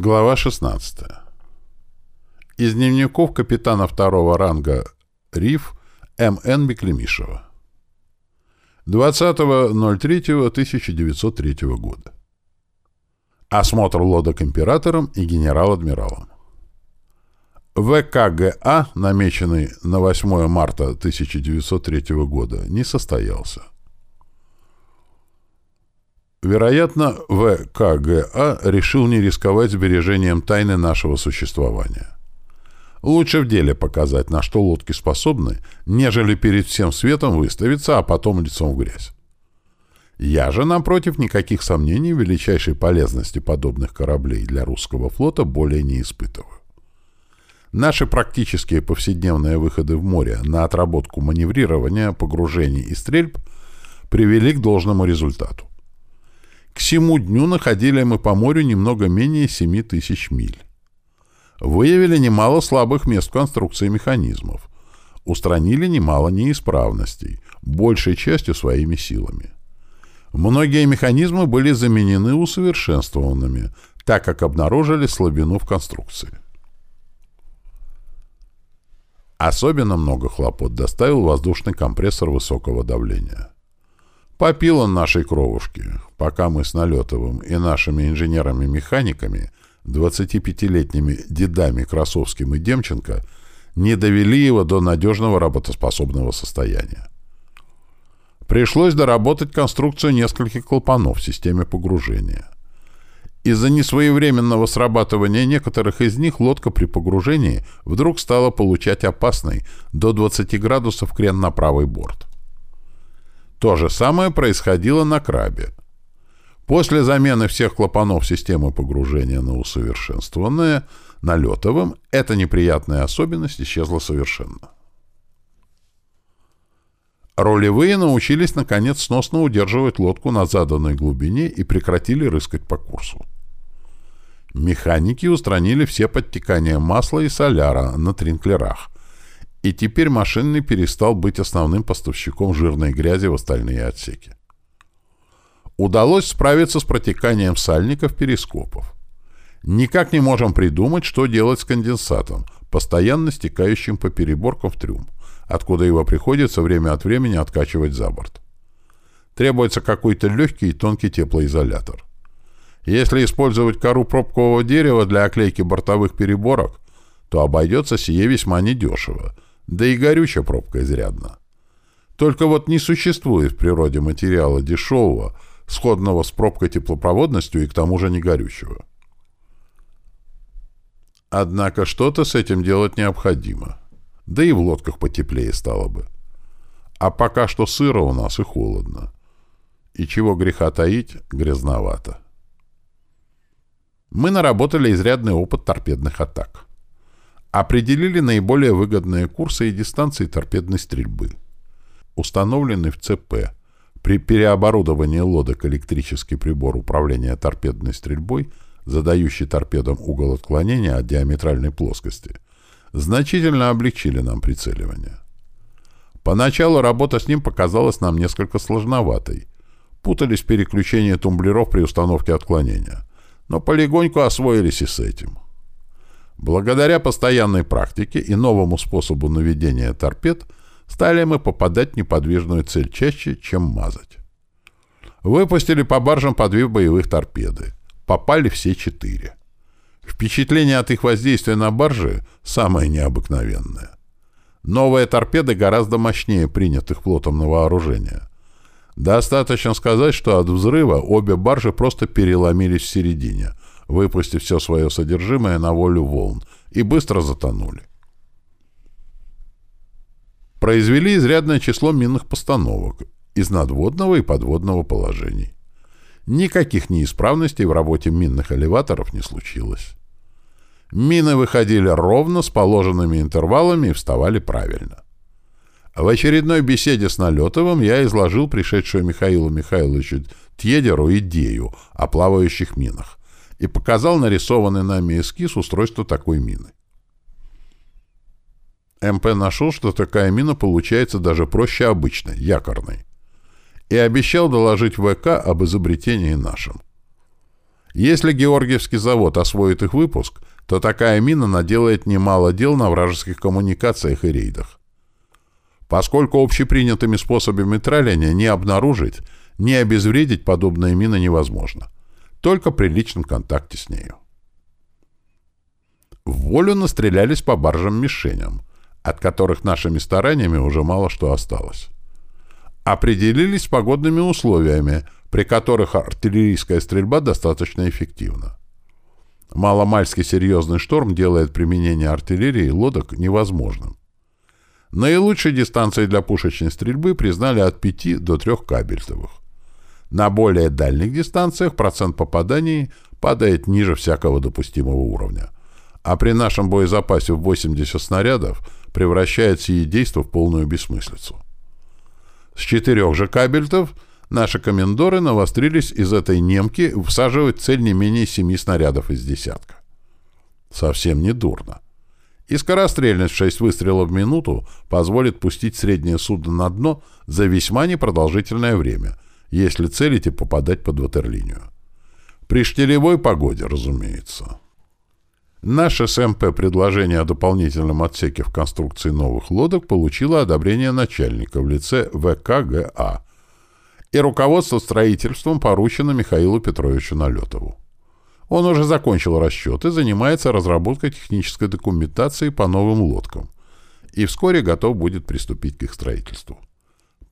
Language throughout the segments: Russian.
Глава 16. Из дневников капитана второго ранга РИФ М.Н. Беклемишева. 20.03.1903 года. Осмотр лодок императором и генерал-адмиралом. ВКГА, намеченный на 8 марта 1903 года, не состоялся. Вероятно, ВКГА решил не рисковать сбережением тайны нашего существования. Лучше в деле показать, на что лодки способны, нежели перед всем светом выставиться, а потом лицом в грязь. Я же, напротив, никаких сомнений величайшей полезности подобных кораблей для русского флота более не испытываю. Наши практические повседневные выходы в море на отработку маневрирования, погружений и стрельб привели к должному результату. К всему дню находили мы по морю немного менее 7 тысяч миль. Выявили немало слабых мест конструкции механизмов. Устранили немало неисправностей, большей частью своими силами. Многие механизмы были заменены усовершенствованными, так как обнаружили слабину в конструкции. Особенно много хлопот доставил воздушный компрессор высокого давления. Попил он нашей кровушки, пока мы с Налетовым и нашими инженерами-механиками, 25-летними дедами Красовским и Демченко, не довели его до надежного работоспособного состояния. Пришлось доработать конструкцию нескольких клапанов в системе погружения. Из-за несвоевременного срабатывания некоторых из них лодка при погружении вдруг стала получать опасный до 20 градусов крен на правый борт. То же самое происходило на крабе. После замены всех клапанов системы погружения на усовершенствованное налетовым, эта неприятная особенность исчезла совершенно. Ролевые научились, наконец, сносно удерживать лодку на заданной глубине и прекратили рыскать по курсу. Механики устранили все подтекания масла и соляра на тринклерах, и теперь машинный перестал быть основным поставщиком жирной грязи в остальные отсеки. Удалось справиться с протеканием сальников перископов. Никак не можем придумать, что делать с конденсатом, постоянно стекающим по переборкам в трюм, откуда его приходится время от времени откачивать за борт. Требуется какой-то легкий и тонкий теплоизолятор. Если использовать кору пробкового дерева для оклейки бортовых переборок, то обойдется сие весьма недешево – да и горючая пробка изрядно. Только вот не существует в природе материала дешевого, сходного с пробкой теплопроводностью и к тому же не горючего. Однако что-то с этим делать необходимо. Да и в лодках потеплее стало бы. А пока что сыро у нас и холодно. И чего греха таить, грязновато. Мы наработали изрядный опыт торпедных атак определили наиболее выгодные курсы и дистанции торпедной стрельбы. Установленный в ЦП при переоборудовании лодок электрический прибор управления торпедной стрельбой, задающий торпедам угол отклонения от диаметральной плоскости, значительно облегчили нам прицеливание. Поначалу работа с ним показалась нам несколько сложноватой. Путались переключения тумблеров при установке отклонения. Но полегоньку освоились и с этим. Благодаря постоянной практике и новому способу наведения торпед стали мы попадать в неподвижную цель чаще, чем мазать. Выпустили по баржам по две боевых торпеды. Попали все четыре. Впечатление от их воздействия на баржи самое необыкновенное. Новые торпеды гораздо мощнее принятых флотом на вооружение. Достаточно сказать, что от взрыва обе баржи просто переломились в середине – выпустив все свое содержимое на волю волн, и быстро затонули. Произвели изрядное число минных постановок из надводного и подводного положений. Никаких неисправностей в работе минных элеваторов не случилось. Мины выходили ровно, с положенными интервалами и вставали правильно. В очередной беседе с Налетовым я изложил пришедшую Михаилу Михайловичу Тьедеру идею о плавающих минах и показал нарисованный нами эскиз устройства такой мины. МП нашел, что такая мина получается даже проще обычной, якорной, и обещал доложить ВК об изобретении нашем. Если Георгиевский завод освоит их выпуск, то такая мина наделает немало дел на вражеских коммуникациях и рейдах. Поскольку общепринятыми способами траляния не обнаружить, не обезвредить подобные мины невозможно. Только при личном контакте с нею. В волю настрелялись по баржам-мишеням, от которых нашими стараниями уже мало что осталось. Определились с погодными условиями, при которых артиллерийская стрельба достаточно эффективна. Маломальский серьезный шторм делает применение артиллерии и лодок невозможным. Наилучшей дистанцией для пушечной стрельбы признали от 5 до 3 кабельтовых. На более дальних дистанциях процент попаданий падает ниже всякого допустимого уровня. А при нашем боезапасе в 80 снарядов превращает сие действо в полную бессмыслицу. С четырех же кабельтов наши комендоры навострились из этой немки всаживать цель не менее семи снарядов из десятка. Совсем не дурно. И скорострельность в 6 выстрелов в минуту позволит пустить среднее судно на дно за весьма непродолжительное время, если целить и попадать под ватерлинию. При штилевой погоде, разумеется. Наше СМП предложение о дополнительном отсеке в конструкции новых лодок получило одобрение начальника в лице ВКГА, и руководство строительством поручено Михаилу Петровичу Налетову. Он уже закончил расчет и занимается разработкой технической документации по новым лодкам, и вскоре готов будет приступить к их строительству.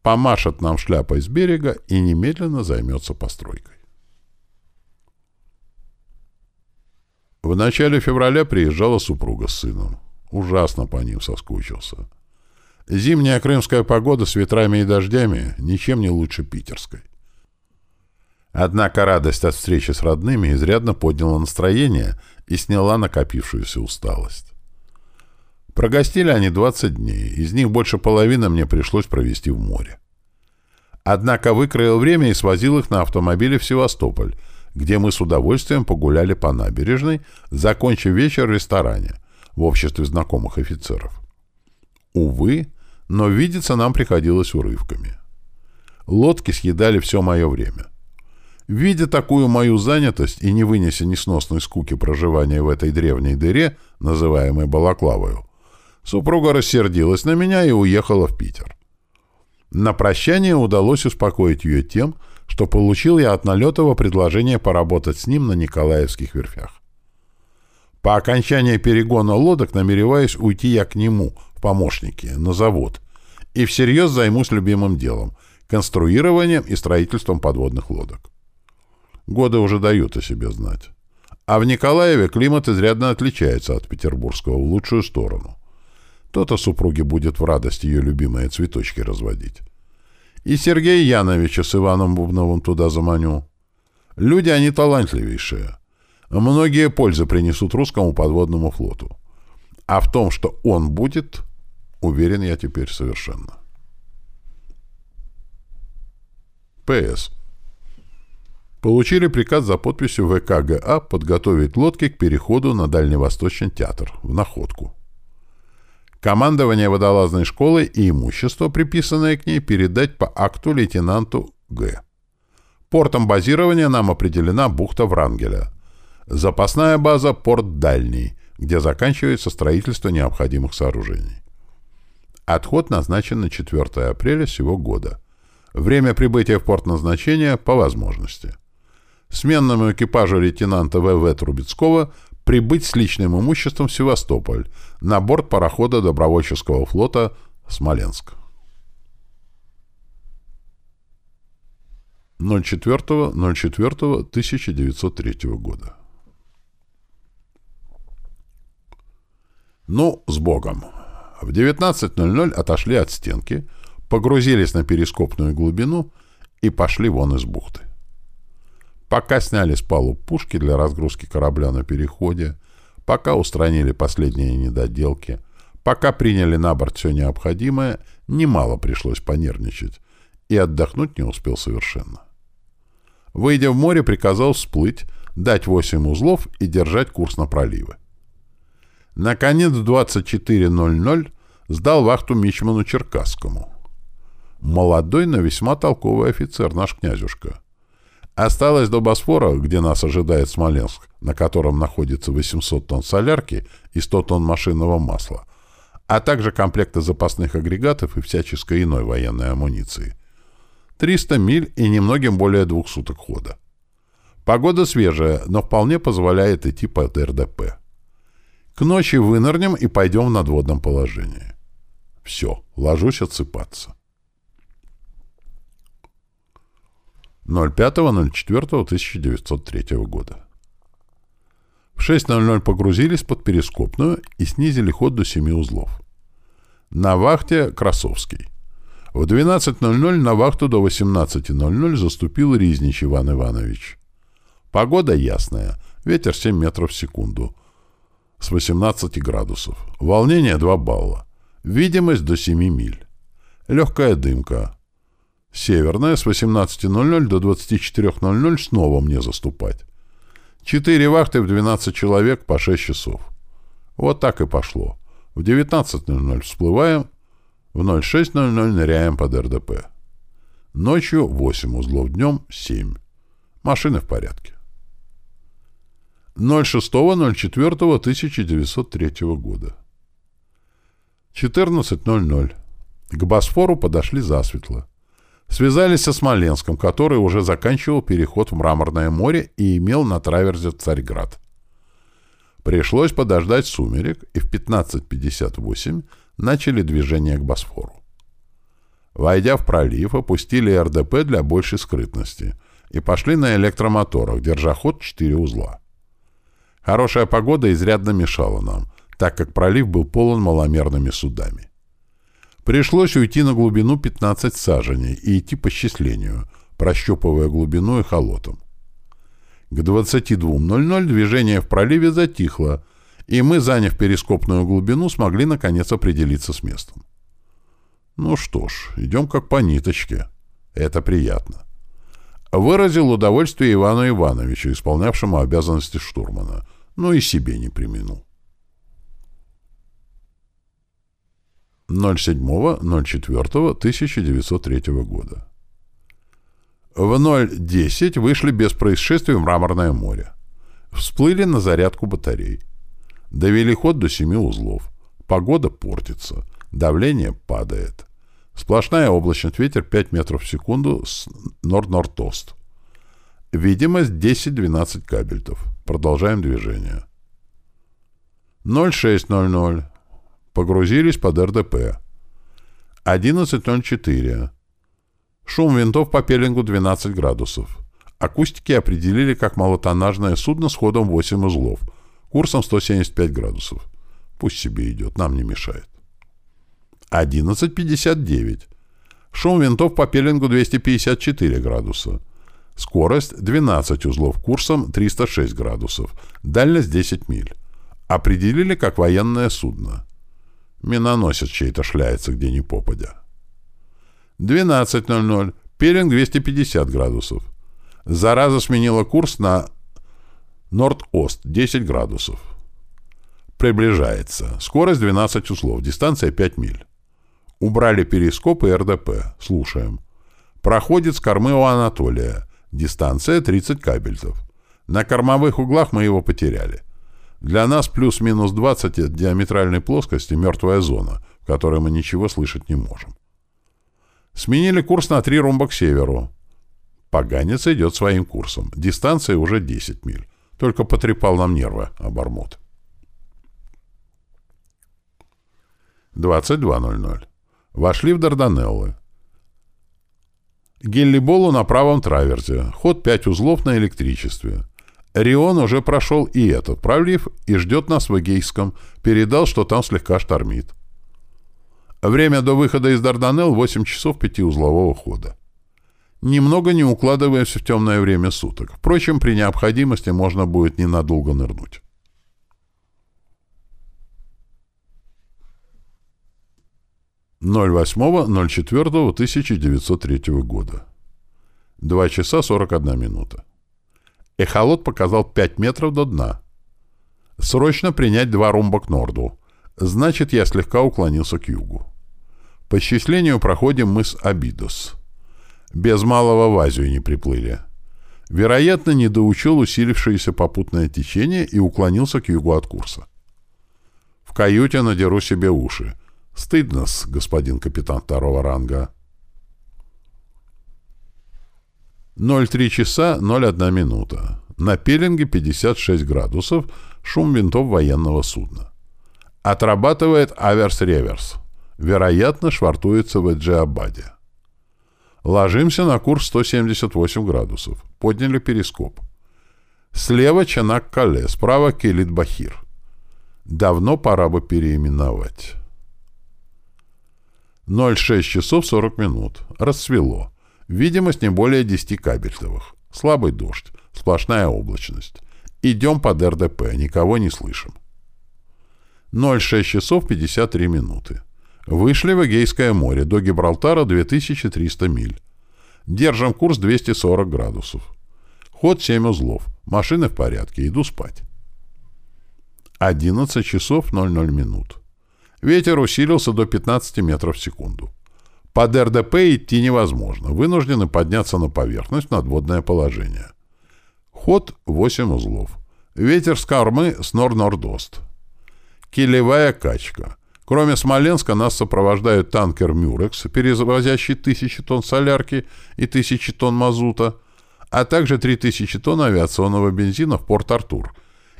Помашет нам шляпой с берега и немедленно займется постройкой. В начале февраля приезжала супруга с сыном. Ужасно по ним соскучился. Зимняя крымская погода с ветрами и дождями ничем не лучше питерской. Однако радость от встречи с родными изрядно подняла настроение и сняла накопившуюся усталость. Прогостили они 20 дней, из них больше половины мне пришлось провести в море. Однако выкроил время и свозил их на автомобиле в Севастополь, где мы с удовольствием погуляли по набережной, закончив вечер в ресторане в обществе знакомых офицеров. Увы, но видеться нам приходилось урывками. Лодки съедали все мое время. Видя такую мою занятость и не вынеся несносной скуки проживания в этой древней дыре, называемой Балаклавою, супруга рассердилась на меня и уехала в Питер. На прощание удалось успокоить ее тем, что получил я от Налетова предложение поработать с ним на Николаевских верфях. По окончании перегона лодок намереваюсь уйти я к нему, в помощники, на завод, и всерьез займусь любимым делом — конструированием и строительством подводных лодок. Годы уже дают о себе знать. А в Николаеве климат изрядно отличается от петербургского в лучшую сторону. То-то супруге будет в радость ее любимые цветочки разводить. И Сергея Яновича с Иваном Бубновым туда заманю. Люди они талантливейшие. Многие пользы принесут русскому подводному флоту. А в том, что он будет, уверен я теперь совершенно. П.С. Получили приказ за подписью ВКГА подготовить лодки к переходу на Дальневосточный театр, в Находку. Командование водолазной школы и имущество, приписанное к ней, передать по акту лейтенанту Г. Портом базирования нам определена бухта Врангеля. Запасная база — порт Дальний, где заканчивается строительство необходимых сооружений. Отход назначен на 4 апреля сего года. Время прибытия в порт назначения по возможности сменному экипажу лейтенанта В.В. Трубецкого прибыть с личным имуществом в Севастополь на борт парохода добровольческого флота «Смоленск». 04.04.1903 года. Ну, с Богом. В 19.00 отошли от стенки, погрузились на перископную глубину и пошли вон из бухты. Пока сняли с палуб пушки для разгрузки корабля на переходе, пока устранили последние недоделки, пока приняли на борт все необходимое, немало пришлось понервничать, и отдохнуть не успел совершенно. Выйдя в море, приказал всплыть, дать 8 узлов и держать курс на проливы. Наконец, в 24.00 сдал вахту Мичману Черкасскому. Молодой, но весьма толковый офицер, наш князюшка — Осталось до Босфора, где нас ожидает Смоленск, на котором находится 800 тонн солярки и 100 тонн машинного масла, а также комплекты запасных агрегатов и всяческой иной военной амуниции. 300 миль и немногим более двух суток хода. Погода свежая, но вполне позволяет идти под РДП. К ночи вынырнем и пойдем в надводном положении. Все, ложусь отсыпаться. 05.04.1903 года. В 6.00 погрузились под перископную и снизили ход до 7 узлов. На вахте Красовский. В 12.00 на вахту до 18.00 заступил Riзнич Иван Иванович. Погода ясная, ветер 7 метров в секунду, с 18 градусов. Волнение 2 балла. Видимость до 7 миль. Легкая дымка. Северная с 18.00 до 24.00 снова мне заступать. Четыре вахты в 12 человек по 6 часов. Вот так и пошло. В 19.00 всплываем, в 06.00 ныряем под РДП. Ночью 8 узлов, днем 7. Машины в порядке. 06.04.1903 года. 14.00. К Босфору подошли засветло. Связались со Смоленском, который уже заканчивал переход в Мраморное море и имел на траверзе Царьград. Пришлось подождать сумерек, и в 15.58 начали движение к Босфору. Войдя в пролив, опустили РДП для большей скрытности и пошли на электромоторах, держа ход 4 узла. Хорошая погода изрядно мешала нам, так как пролив был полон маломерными судами. Пришлось уйти на глубину 15 саженей и идти по счислению, прощупывая глубину холотом. К 22.00 движение в проливе затихло, и мы, заняв перископную глубину, смогли наконец определиться с местом. Ну что ж, идем как по ниточке. Это приятно. Выразил удовольствие Ивану Ивановичу, исполнявшему обязанности штурмана, но и себе не применил. 07.04.1903 года. В 0.10 вышли без происшествий в Мраморное море. Всплыли на зарядку батарей. Довели ход до 7 узлов. Погода портится. Давление падает. Сплошная облачность, ветер 5 метров в секунду с норд-норд-ост. Видимость 10-12 кабельтов. Продолжаем движение. 06.00. Погрузились под РДП. 11.04. Шум винтов по пеленгу 12 градусов. Акустики определили как малотоннажное судно с ходом 8 узлов, курсом 175 градусов. Пусть себе идет, нам не мешает. 11.59. Шум винтов по пеленгу 254 градуса. Скорость 12 узлов курсом 306 градусов. Дальность 10 миль. Определили как военное судно. Миноносец чей-то шляется где ни попадя. 12.00. Пелинг 250 градусов. Зараза сменила курс на Норд-Ост 10 градусов. Приближается. Скорость 12 узлов. Дистанция 5 миль. Убрали перископ и РДП. Слушаем. Проходит с кормы у Анатолия. Дистанция 30 кабельтов. На кормовых углах мы его потеряли. Для нас плюс-минус 20 от диаметральной плоскости мертвая зона, в которой мы ничего слышать не можем. Сменили курс на 3 ромба к северу. Поганец идет своим курсом. Дистанция уже 10 миль. Только потрепал нам нервы, обормот. 22.00. Вошли в Дарданеллы. Геллиболу на правом траверзе. Ход 5 узлов на электричестве. Рион уже прошел и этот пролив и ждет нас в Эгейском. Передал, что там слегка штормит. Время до выхода из Дарданелл 8 часов пятиузлового хода. Немного не укладываемся в темное время суток. Впрочем, при необходимости можно будет ненадолго нырнуть. Ноль восьмого, ноль четвертого, 1903 года. Два часа сорок одна минута. Эхолот показал 5 метров до дна. Срочно принять два румба к норду. Значит, я слегка уклонился к югу. По счислению проходим мы с Абидос. Без малого в Азию не приплыли. Вероятно, недоучел усилившееся попутное течение и уклонился к югу от курса. В каюте надеру себе уши. Стыдно-с, господин капитан второго ранга. 03 часа 01 минута. На пеленге 56 градусов, шум винтов военного судна. Отрабатывает аверс-реверс. Вероятно, швартуется в Эджиабаде. Ложимся на курс 178 градусов. Подняли перископ. Слева Чанак-Кале, справа Келит-Бахир. Давно пора бы переименовать. 06 часов 40 минут. Расцвело. Видимость не более 10 кабельтовых. Слабый дождь. Сплошная облачность. Идем под РДП. Никого не слышим. 06 часов 53 минуты. Вышли в Эгейское море. До Гибралтара 2300 миль. Держим курс 240 градусов. Ход 7 узлов. Машины в порядке. Иду спать. 11 часов 00 минут. Ветер усилился до 15 метров в секунду. Под РДП идти невозможно. Вынуждены подняться на поверхность надводное положение. Ход 8 узлов. Ветер с кормы с нор-норд-ост. Килевая качка. Кроме Смоленска нас сопровождают танкер «Мюрекс», перевозящий тысячи тонн солярки и тысячи тонн мазута, а также 3000 тонн авиационного бензина в Порт-Артур,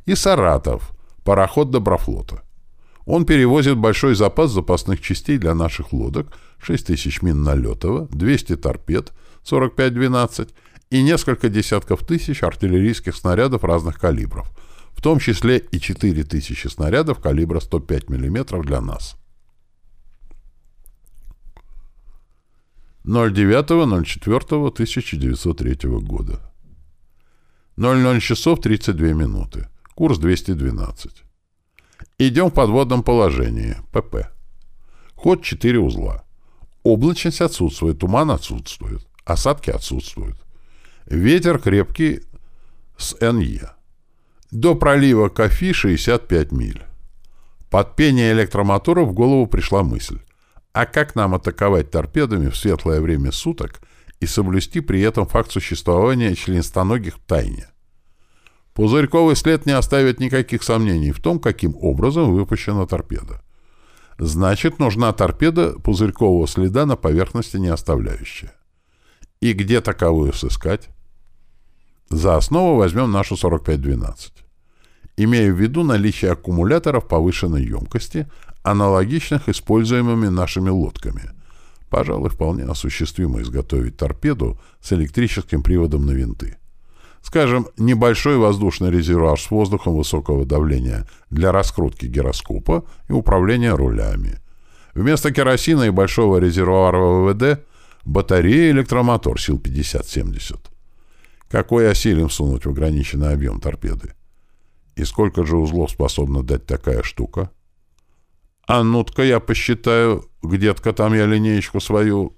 и «Саратов», пароход Доброфлота. Он перевозит большой запас запасных частей для наших лодок, 6000 мин налетова, 200 торпед, 45-12 и несколько десятков тысяч артиллерийских снарядов разных калибров, в том числе и 4000 снарядов калибра 105 мм для нас. 09.04.1903 года. 00 часов 32 минуты. Курс 212. Идем в подводном положении. ПП. Ход 4 узла. Облачность отсутствует, туман отсутствует, осадки отсутствуют. Ветер крепкий с НЕ. До пролива Кофи 65 миль. Под пение электромотора в голову пришла мысль. А как нам атаковать торпедами в светлое время суток и соблюсти при этом факт существования членистоногих в тайне? Пузырьковый след не оставит никаких сомнений в том, каким образом выпущена торпеда. Значит, нужна торпеда пузырькового следа на поверхности не оставляющая. И где таковую сыскать? За основу возьмем нашу 4512. Имея в виду наличие аккумуляторов повышенной емкости, аналогичных используемыми нашими лодками. Пожалуй, вполне осуществимо изготовить торпеду с электрическим приводом на винты. Скажем, небольшой воздушный резервуар с воздухом высокого давления для раскрутки гироскопа и управления рулями. Вместо керосина и большого резервуара ВВД батарея электромотор сил 50-70. Какой осилим сунуть в ограниченный объем торпеды? И сколько же узлов способна дать такая штука? А ну-ка я посчитаю, где-то там я линеечку свою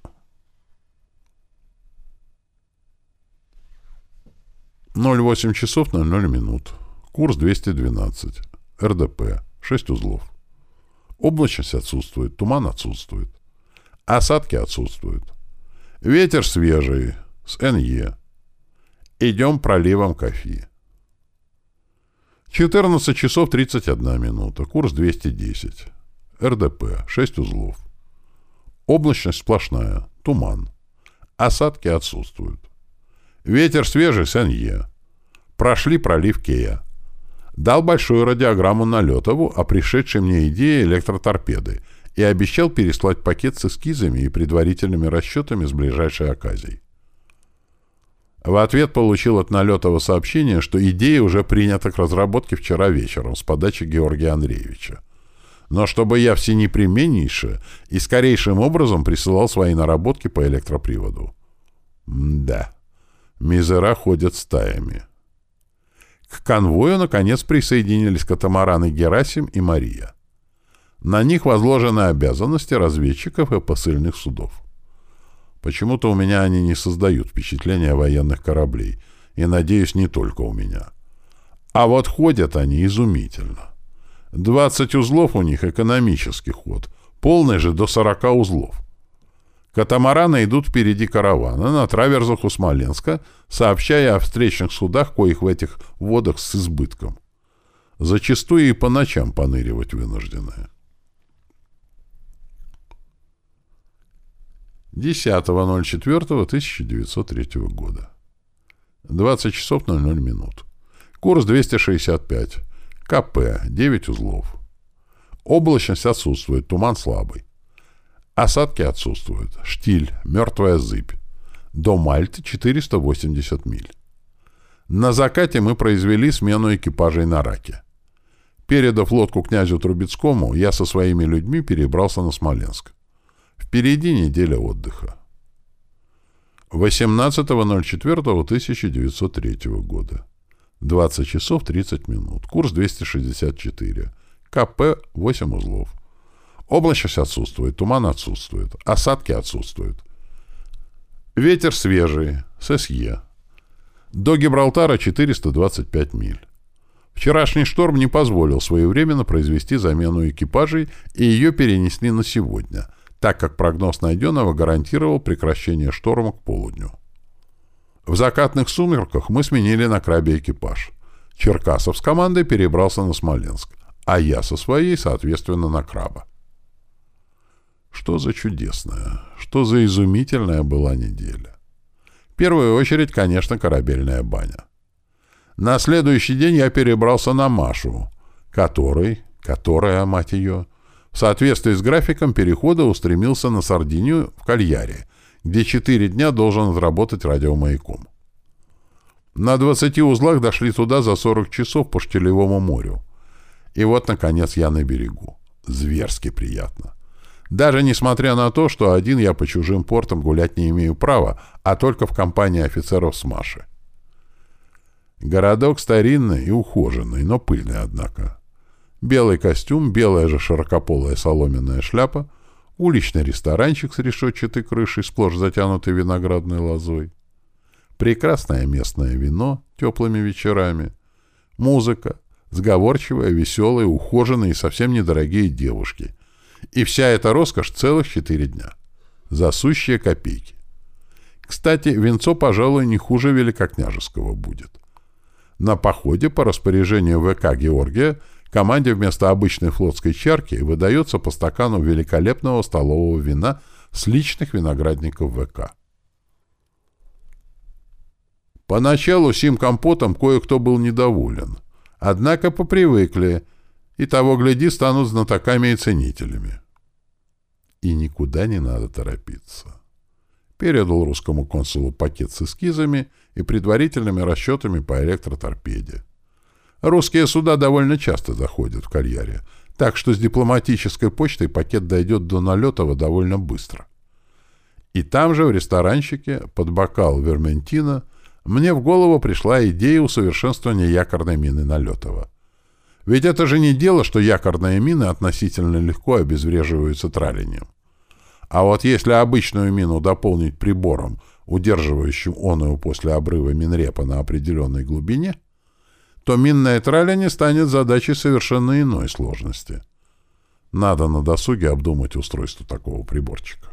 08 часов 00 минут. Курс 212. РДП. 6 узлов. Облачность отсутствует, туман отсутствует. Осадки отсутствуют. Ветер свежий, с НЕ. Идем проливом кофе. 14 часов 31 минута. Курс 210. РДП. 6 узлов. Облачность сплошная. Туман. Осадки отсутствуют. Ветер свежий с НЕ. Прошли пролив Кея. Дал большую радиограмму Налетову о пришедшей мне идее электроторпеды и обещал переслать пакет с эскизами и предварительными расчетами с ближайшей оказией. В ответ получил от Налетова сообщение, что идея уже принята к разработке вчера вечером с подачи Георгия Андреевича. Но чтобы я всенепременнейше и скорейшим образом присылал свои наработки по электроприводу. М да. Мизера ходят стаями. К конвою, наконец, присоединились катамараны Герасим и Мария. На них возложены обязанности разведчиков и посыльных судов. Почему-то у меня они не создают впечатления военных кораблей, и, надеюсь, не только у меня. А вот ходят они изумительно. 20 узлов у них экономический ход, полный же до 40 узлов. Катамараны идут впереди каравана на траверзах у Смоленска, сообщая о встречных судах, коих в этих водах с избытком. Зачастую и по ночам поныривать вынужденные. 10.04.1903 года. 20 часов 00 минут. Курс 265. КП 9 узлов. Облачность отсутствует, туман слабый. Осадки отсутствуют. Штиль, мертвая зыбь. До Мальты 480 миль. На закате мы произвели смену экипажей на Раке. Передав лодку князю Трубецкому, я со своими людьми перебрался на Смоленск. Впереди неделя отдыха. 18.04.1903 года. 20 часов 30 минут. Курс 264. КП 8 узлов. Облачность отсутствует, туман отсутствует, осадки отсутствуют. Ветер свежий, ССЕ. До Гибралтара 425 миль. Вчерашний шторм не позволил своевременно произвести замену экипажей, и ее перенесли на сегодня, так как прогноз Найденного гарантировал прекращение шторма к полудню. В закатных сумерках мы сменили на крабе экипаж. Черкасов с командой перебрался на Смоленск, а я со своей, соответственно, на краба. Что за чудесная, что за изумительная была неделя. В первую очередь, конечно, корабельная баня. На следующий день я перебрался на Машу, который, которая, мать ее, в соответствии с графиком перехода устремился на Сардинию в Кальяре, где четыре дня должен работать радиомаяком. На 20 узлах дошли туда за 40 часов по Штилевому морю. И вот, наконец, я на берегу. Зверски приятно. Даже несмотря на то, что один я по чужим портам гулять не имею права, а только в компании офицеров с Маши. Городок старинный и ухоженный, но пыльный, однако. Белый костюм, белая же широкополая соломенная шляпа, уличный ресторанчик с решетчатой крышей, сплошь затянутой виноградной лозой, прекрасное местное вино теплыми вечерами, музыка, сговорчивая, веселая, ухоженные и совсем недорогие девушки, и вся эта роскошь целых четыре дня. Засущие копейки. Кстати, венцо, пожалуй, не хуже великокняжеского будет. На походе по распоряжению ВК Георгия команде вместо обычной флотской чарки выдается по стакану великолепного столового вина с личных виноградников ВК. Поначалу сим компотом кое-кто был недоволен. Однако попривыкли — и того, гляди, станут знатоками и ценителями. И никуда не надо торопиться. Передал русскому консулу пакет с эскизами и предварительными расчетами по электроторпеде. Русские суда довольно часто заходят в карьере, так что с дипломатической почтой пакет дойдет до Налетова довольно быстро. И там же, в ресторанчике, под бокал верментина, мне в голову пришла идея усовершенствования якорной мины Налетова — ведь это же не дело, что якорные мины относительно легко обезвреживаются тралением. А вот если обычную мину дополнить прибором, удерживающим оную после обрыва минрепа на определенной глубине, то минное траление станет задачей совершенно иной сложности. Надо на досуге обдумать устройство такого приборчика.